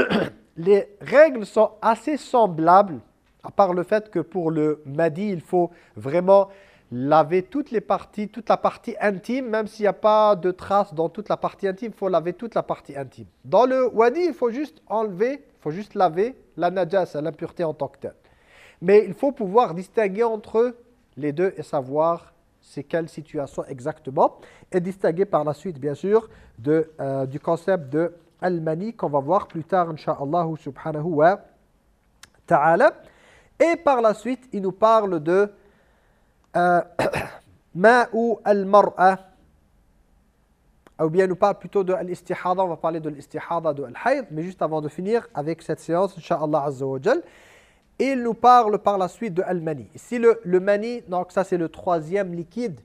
les règles sont assez semblables, à part le fait que pour le madi, il faut vraiment laver toutes les parties, toute la partie intime, même s'il n'y a pas de traces dans toute la partie intime, il faut laver toute la partie intime. Dans le wadi, il faut juste enlever, il faut juste laver la najas, l'impureté en tant que telle. Mais il faut pouvoir distinguer entre les deux et savoir c'est quelle situation exactement, et distinguer par la suite, bien sûr, de, euh, du concept de al-Mani qu'on va voir plus tard, Inch'Allah subhanahu wa ta'ala. Et par la suite, il nous parle de euh, *coughs* Ma'u al-Mar'a. Ou bien nous parle plutôt de l'istihada, on va parler de l'istihada, de al mais juste avant de finir avec cette séance, Inch'Allah Azza il nous parle par la suite de al-Mani. Ici, le, le Mani, donc ça c'est le troisième liquide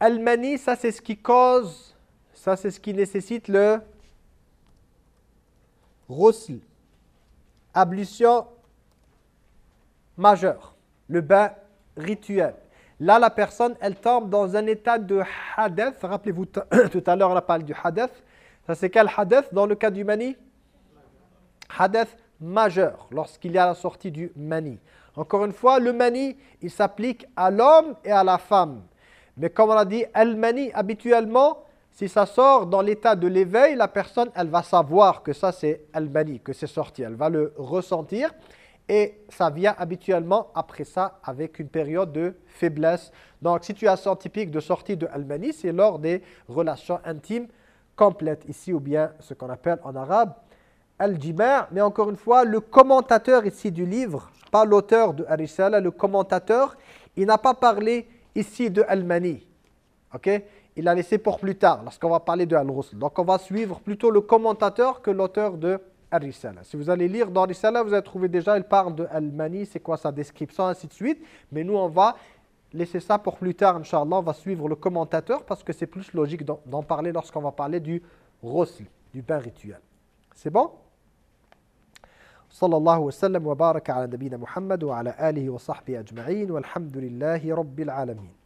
Al-mani, ça c'est ce qui cause, ça c'est ce qui nécessite le ghusl, ablution majeure, le bain rituel. Là, la personne, elle tombe dans un état de hadith. Rappelez-vous, *coughs* tout à l'heure, on a parlé du hadith. Ça, c'est quel hadith dans le cas du mani? Hadith majeur, lorsqu'il y a la sortie du mani. Encore une fois, le mani, il s'applique à l'homme et à la femme. Mais comme on a dit, al-mani, habituellement, si ça sort dans l'état de l'éveil, la personne, elle va savoir que ça c'est al-mani, que c'est sorti. Elle va le ressentir et ça vient habituellement après ça avec une période de faiblesse. Donc, situation typique de sortie de al-mani, c'est lors des relations intimes complètes ici ou bien ce qu'on appelle en arabe al-jima' mais encore une fois, le commentateur ici du livre, pas l'auteur de Arisala, le commentateur, il n'a pas parlé ici de al-mani. OK? Il a laissé pour plus tard, lorsqu'on va parler de al-rusl. Donc on va suivre plutôt le commentateur que l'auteur de Al-Risala. Si vous allez lire dans Risala, vous allez trouver déjà, il parle de Al-Mani, c'est quoi sa description, ainsi de suite. Mais nous, on va laisser ça pour plus tard, Inch'Allah. On va suivre le commentateur parce que c'est plus logique d'en parler lorsqu'on va parler du rosli, du pain rituel. C'est bon صلى الله وسلم وبارك على نبينا محمد وعلى آله وصحبه أجمعين والحمد لله رب العالمين